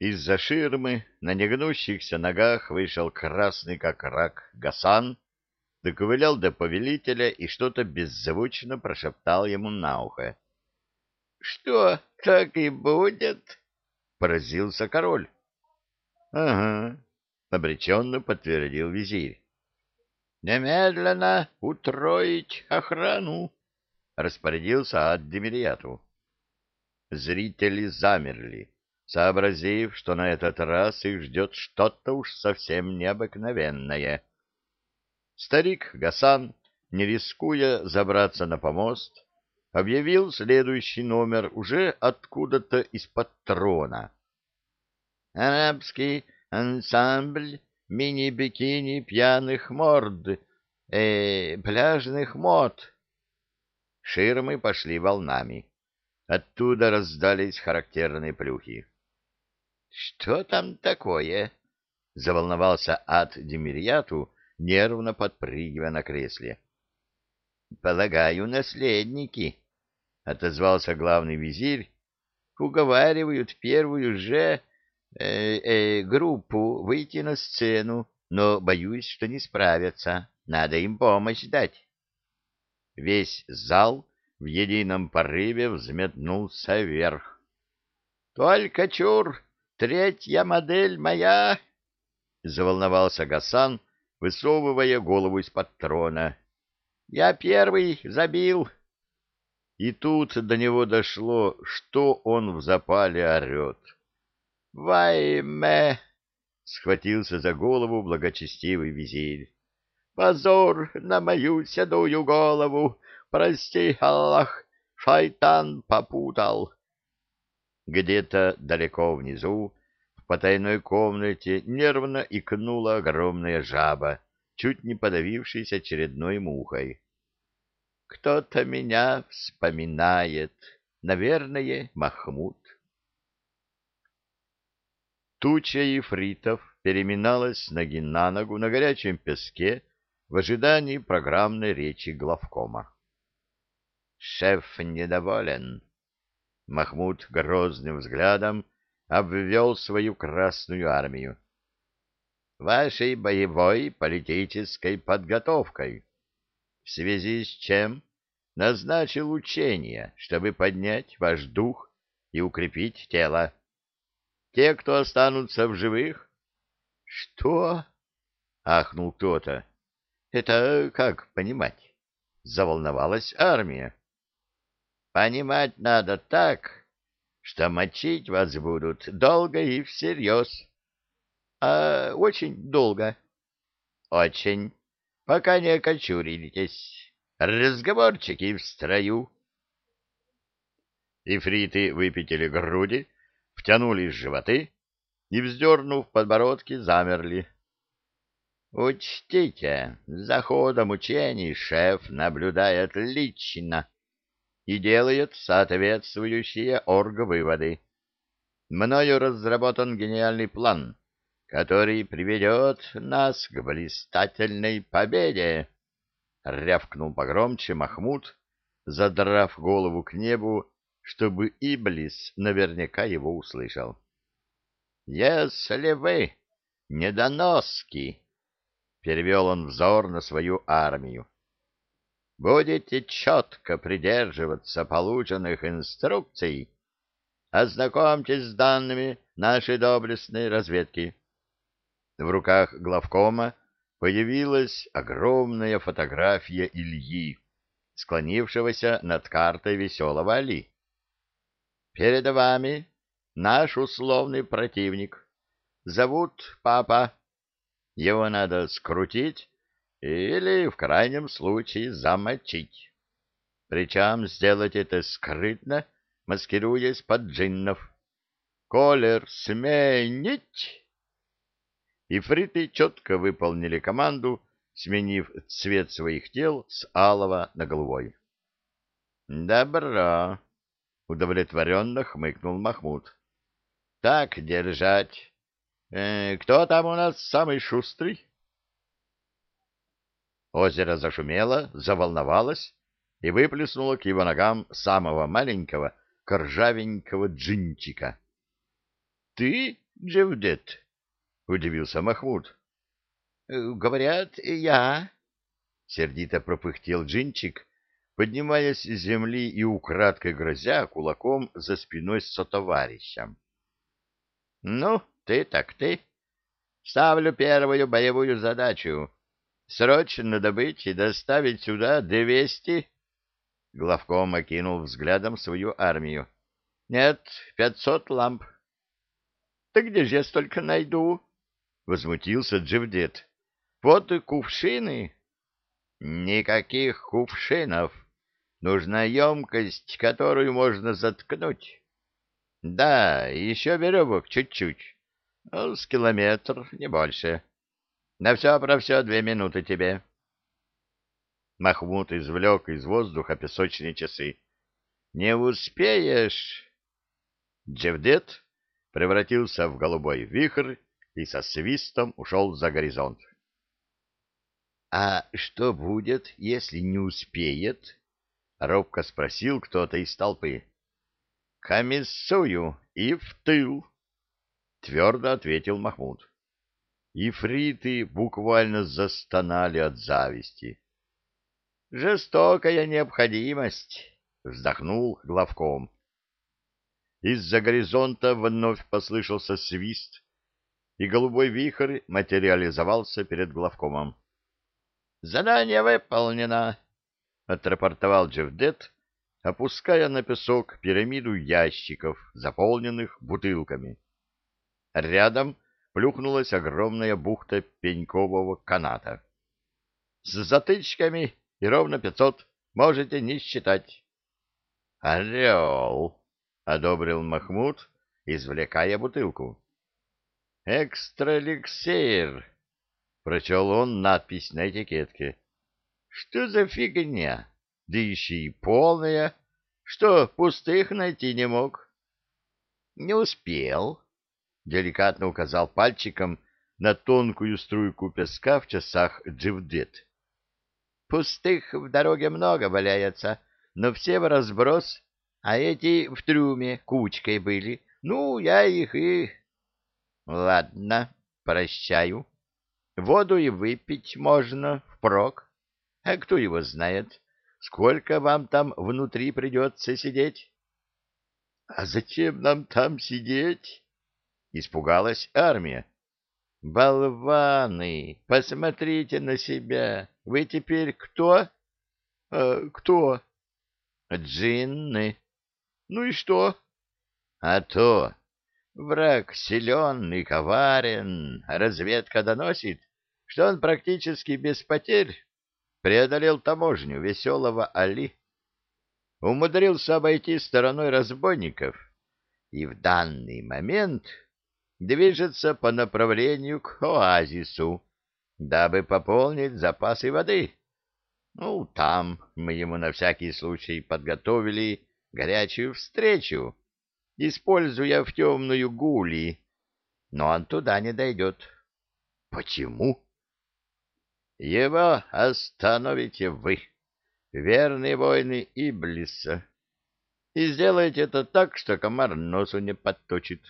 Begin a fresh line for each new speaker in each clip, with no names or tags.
Из-за ширмы на негнущихся ногах вышел красный как рак Гасан, доковылял до повелителя и что-то беззвучно прошептал ему на ухо. — Что, так и будет? — поразился король. — Ага, — обреченно подтвердил визирь. — Немедленно утроить охрану, — распорядился ад Демирьяту. Зрители замерли, сообразив, что на этот раз их ждет что-то уж совсем необыкновенное. Старик Гасан, не рискуя забраться на помост, объявил следующий номер уже откуда-то из-под трона. «Арабский ансамбль мини-бикини пьяных морд, э, пляжных мод». Ширмы пошли волнами. Оттуда раздались характерные плюхи. — Что там такое? — заволновался ад Демирьяту, нервно подпрыгивая на кресле. — Полагаю, наследники, — отозвался главный визирь, — уговаривают первую же э, э, группу выйти на сцену, но боюсь, что не справятся. Надо им помощь дать. Весь зал в едином порыве взметнулся вверх. — Только чур! Третья модель моя! — заволновался Гасан, высовывая голову из-под трона. — Я первый забил. И тут до него дошло, что он в запале орет. — Вайме! — схватился за голову благочестивый визирь. — Позор на мою седую голову! Прости, Аллах, шайтан попутал. Где-то далеко внизу, в потайной комнате, нервно икнула огромная жаба, чуть не подавившись очередной мухой. Кто-то меня вспоминает. Наверное, Махмуд. Туча ифритов переминалась ноги на ногу на горячем песке в ожидании программной речи главкома. Шеф недоволен. Махмуд грозным взглядом обвел свою красную армию. Вашей боевой политической подготовкой, в связи с чем назначил учение, чтобы поднять ваш дух и укрепить тело. Те, кто останутся в живых... — Что? — ахнул кто-то. — Это как понимать? Заволновалась армия. Понимать надо так, что мочить вас будут долго и всерьез. А очень долго. Очень. Пока не окочуритесь. Разговорчики в строю. Ифриты выпятили груди, втянули животы и, вздернув подбородки, замерли. Учтите, за ходом учений шеф наблюдает лично и делает соответствующие орг-выводы. Мною разработан гениальный план, который приведет нас к блистательной победе. Рявкнул погромче Махмуд, задрав голову к небу, чтобы Иблис наверняка его услышал. «Если вы, недоноски!» — перевел он взор на свою армию будете четко придерживаться полученных инструкций, ознакомьтесь с данными нашей доблестной разведки. В руках главкома появилась огромная фотография Ильи, склонившегося над картой веселого Али. Перед вами наш условный противник. Зовут Папа. Его надо скрутить или, в крайнем случае, замочить. Причем сделать это скрытно, маскируясь под джиннов. «Колер сменить!» Ифриты четко выполнили команду, сменив цвет своих тел с алого на голубой. «Добро!» — удовлетворенно хмыкнул Махмуд. «Так держать. Э, кто там у нас самый шустрый?» Озеро зашумело, заволновалось и выплеснуло к его ногам самого маленького, коржавенького джинчика. — Ты, Джевдет? — удивился Махмуд.
— Говорят, я, —
сердито пропыхтел Джинчик, поднимаясь с земли и украдкой грозя кулаком за спиной сотоварища. — Ну, ты так ты. Ставлю первую боевую задачу. Срочно добыть и доставить сюда двести... Главком окинул взглядом свою армию. — Нет, пятьсот ламп. — Так где же я столько найду? — возмутился Джевдет. — Вот и кувшины. — Никаких кувшинов. Нужна емкость, которую можно заткнуть. — Да, еще веревок чуть-чуть. Ну, с километр, не больше. На все про все две минуты тебе. Махмуд извлек из воздуха песочные часы. — Не успеешь. Джевдет превратился в голубой вихрь и со свистом ушел за горизонт. — А что будет, если не успеет? — робко спросил кто-то из толпы. — Комиссую и в тыл, — твердо ответил Махмуд. Ифриты буквально застонали от зависти. — Жестокая необходимость, — вздохнул главком. Из-за горизонта вновь послышался свист, и голубой вихрь материализовался перед главкомом. — Задание выполнено, — отрапортовал Джевдет, опуская на песок пирамиду ящиков, заполненных бутылками. Рядом плюхнулась огромная бухта пенькового каната. — С затычками и ровно пятьсот можете не считать. — Орел! — одобрил Махмуд, извлекая бутылку. «Экстраликсир!» — прочел он надпись на этикетке. «Что за фигня? Да еще и полная. Что, пустых найти не мог?» «Не успел», — деликатно указал пальчиком на тонкую струйку песка в часах Дживдет. «Пустых в дороге много валяется, но все в разброс а эти в трюме кучкой были. Ну, я их и... Ладно, прощаю. Воду и выпить можно впрок. А кто его знает, сколько вам там внутри придется сидеть? — А зачем нам там сидеть? — испугалась армия. — Болваны, посмотрите на себя. Вы теперь кто? «А, — Кто? — Джинны. Ну и что? А то враг силен и коварен, разведка доносит, что он практически без потерь преодолел таможню веселого Али, умудрился обойти стороной разбойников и в данный момент движется по направлению к оазису, дабы пополнить запасы воды. Ну, там мы ему на всякий случай подготовили горячую встречу, используя в темную гули, но он туда не дойдет. Почему? Его остановите вы, верные воины Иблиса, и сделайте это так, что комар носу не подточит.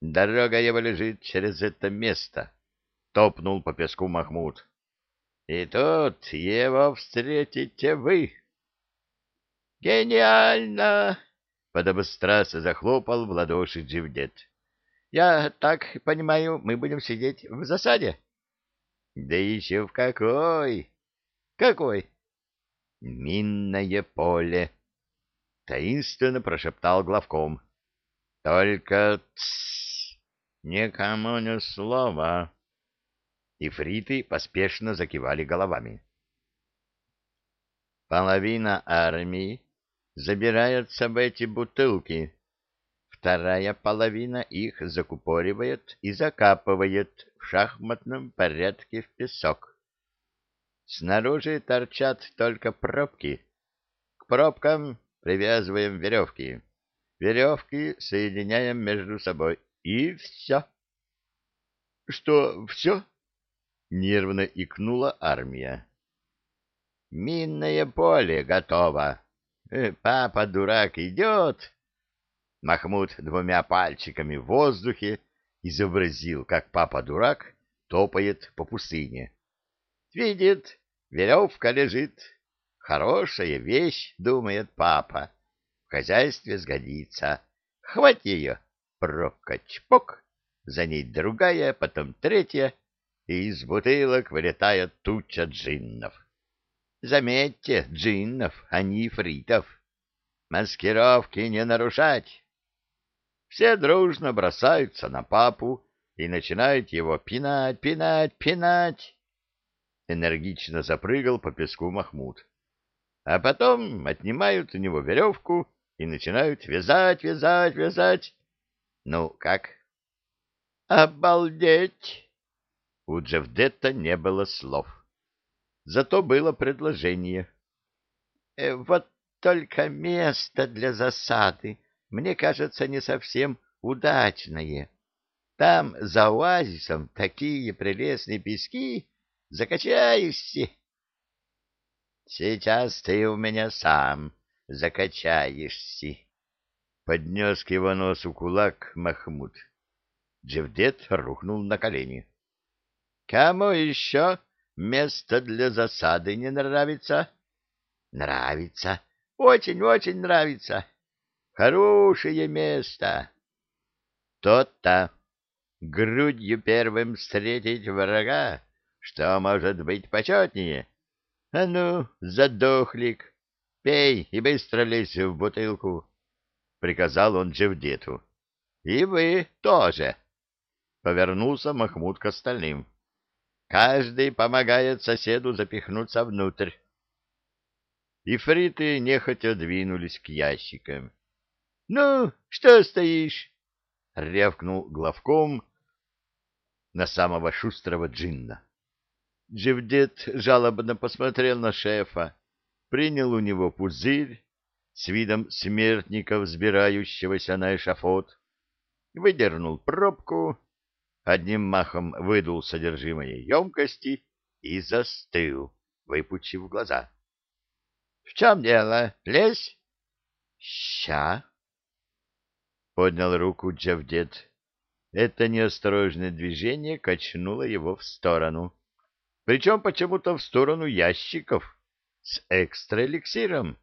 Дорога его лежит через это место, — топнул по песку Махмуд. И тут его встретите вы. «Гениально!» — подобострастно захлопал в ладоши Дживдет. «Я так понимаю, мы будем сидеть в засаде?» «Да еще в какой!» «Какой?» «Минное поле!» — таинственно прошептал главком. «Только тссс! Никому ни слова!» Ифриты поспешно закивали головами. Половина армии забирается в эти бутылки. Вторая половина их закупоривает и закапывает в шахматном порядке в песок. Снаружи торчат только пробки. К пробкам привязываем веревки. Веревки соединяем между собой. И все. — Что, все? — нервно икнула армия. — Минное поле готово. Э, папа, дурак, идет. Махмуд двумя пальчиками в воздухе изобразил, как папа-дурак топает по пустыне. Видит, веревка лежит. Хорошая вещь, думает папа. В хозяйстве сгодится. Хвать ее, пробка-чпок, за ней другая, потом третья, и из бутылок вылетает туча джиннов. Заметьте, джиннов, а не фритов. Маскировки не нарушать. Все дружно бросаются на папу и начинают его пинать, пинать, пинать. Энергично запрыгал по песку Махмуд. А потом отнимают у него веревку и начинают вязать, вязать, вязать. Ну, как? Обалдеть! У Джевдетта не было слов. Зато было предложение. «Э, вот только место для засады, мне кажется, не совсем удачное. Там за оазисом такие прелестные пески, закачаешься. Сейчас ты у меня сам закачаешься. Поднес к его носу кулак Махмуд. Джевдет рухнул на колени. — Кому еще место для засады не нравится? — Нравится. Очень-очень нравится. Хорошее место. То-то. Грудью первым встретить врага, что может быть почетнее? А ну, задохлик, пей и быстро лезь в бутылку. — приказал он Джевдету. — И вы тоже. Повернулся Махмуд к остальным. — Каждый помогает соседу запихнуться внутрь. Ифриты нехотя двинулись к ящикам. — Ну, что стоишь? — рявкнул главком на самого шустрого джинна. Джевдет жалобно посмотрел на шефа, принял у него пузырь, с видом смертника, взбирающегося на эшафот, выдернул пробку, одним махом выдул содержимое емкости и застыл, выпучив глаза. — В чем дело? Лезь? — Ща. Поднял руку Джавдет. Это неосторожное движение качнуло его в сторону. Причем почему-то в сторону ящиков с экстра эликсиром.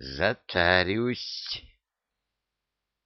Затарюсь.